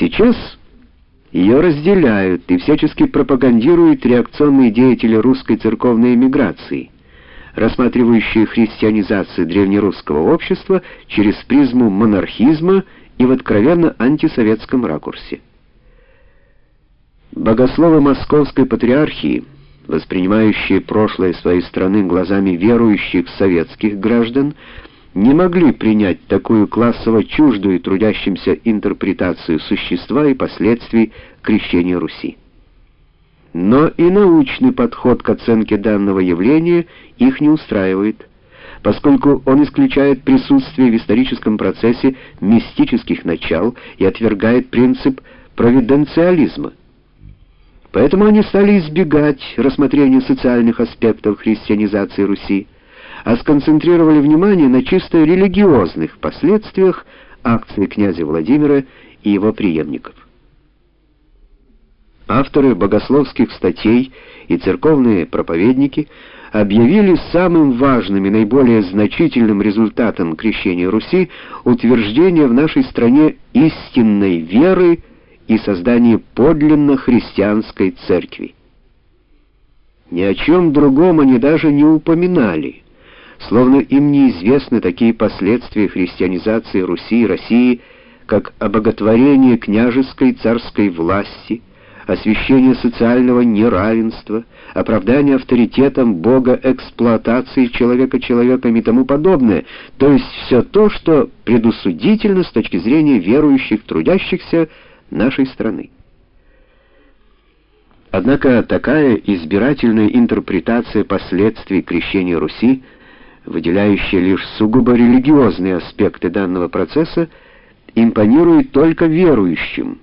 Сейчас ее разделяют и всячески пропагандируют реакционные деятели русской церковной эмиграции, рассматривающие христианизацию древнерусского общества через призму монархизма и в откровенно антисоветском ракурсе. Богословы Московской патриархии, воспринимающие прошлое своей страны глазами верующих советских граждан, не могли принять такую классово чуждую трудящимся интерпретацию существа и последствий крещения Руси. Но и научный подход к оценке данного явления их не устраивает, поскольку он исключает присутствие в историческом процессе мистических начал и отвергает принцип провиденциализма. Поэтому они стали избегать рассмотрения социальных аспектов христианизации Руси, а сконцентрировали внимание на чисто религиозных последствиях акции князя Владимира и его преемников. Авторы богословских статей и церковные проповедники объявили самым важным и наиболее значительным результатом крещения Руси утверждение в нашей стране истинной веры и создание подлинно христианской церкви. Ни о чем другом они даже не упоминали словно им неизвестны такие последствия христианизации Руси и России, как обоготворение княжеской царской власти, освящение социального неравенства, оправдание авторитетом Бога эксплуатации человека человеком и тому подобное, то есть все то, что предусудительно с точки зрения верующих трудящихся нашей страны. Однако такая избирательная интерпретация последствий крещения Руси – выделяющие лишь сугубо религиозные аспекты данного процесса, импонирует только верующим,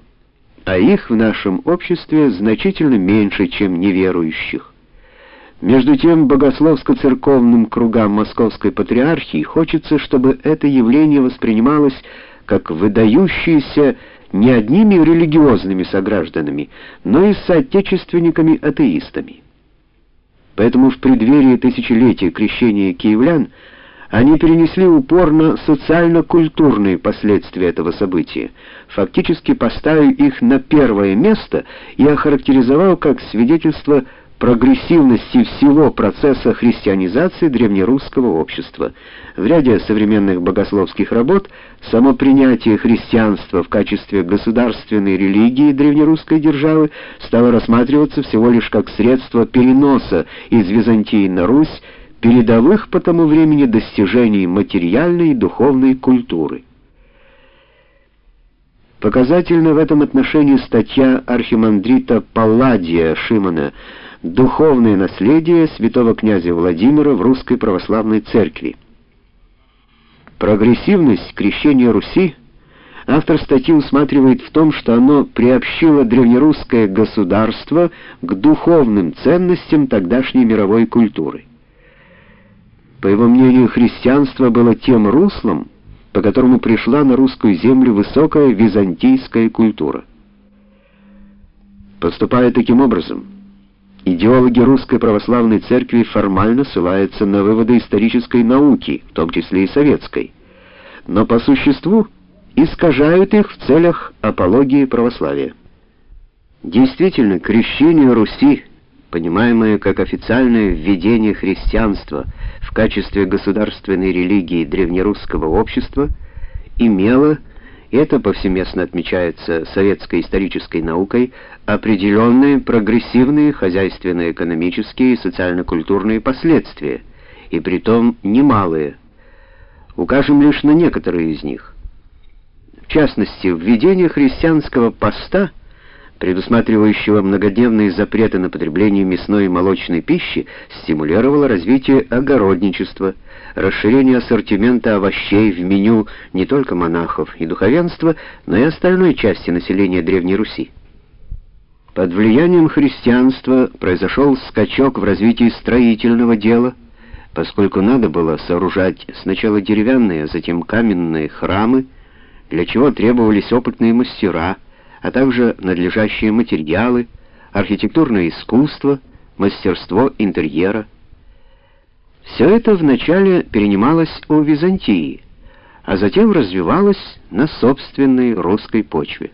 а их в нашем обществе значительно меньше, чем неверующих. Между тем, богословско-церковным кругам Московской Патриархии хочется, чтобы это явление воспринималось как выдающееся не одними религиозными согражданами, но и соотечественниками-атеистами. Поэтому в преддверии тысячелетия крещения киевлян они перенесли упор на социально-культурные последствия этого события, фактически поставив их на первое место и охарактеризовав как свидетельство прогрессивности всего процесса христианизации древнерусского общества. В ряде современных богословских работ само принятие христианства в качестве государственной религии древнерусской державы стало рассматриваться всего лишь как средство переноса из Византии на Русь передовых по тому времени достижений материальной и духовной культуры. Показательна в этом отношении статья архимандрита Палладия Шимона духовное наследие святого князя Владимира в русской православной церкви. Прогрессивность крещения Руси автор статьи усматривает в том, что оно приобщило древнерусское государство к духовным ценностям тогдашней мировой культуры. По его мнению, христианство было тем руслом, по которому пришла на русскую землю высокая византийская культура. Поступая таким образом, Идеологи Русской Православной Церкви формально ссылаются на выводы исторической науки, в том числе и советской, но по существу искажают их в целях апологии православия. Действительно, крещение Руси, понимаемое как официальное введение христианства в качестве государственной религии древнерусского общества, имело это повсеместно отмечается советской исторической наукой, определенные прогрессивные хозяйственно-экономические и социально-культурные последствия, и притом немалые. Укажем лишь на некоторые из них. В частности, введение христианского поста – предусматривающего многодневные запреты на потребление мясной и молочной пищи, стимулировало развитие огородничества, расширение ассортимента овощей в меню не только монахов и духовенства, но и остальной части населения Древней Руси. Под влиянием христианства произошел скачок в развитии строительного дела, поскольку надо было сооружать сначала деревянные, а затем каменные храмы, для чего требовались опытные мастера – а также надлежащие материалы, архитектурное искусство, мастерство интерьера. Все это вначале перенималось у Византии, а затем развивалось на собственной русской почве.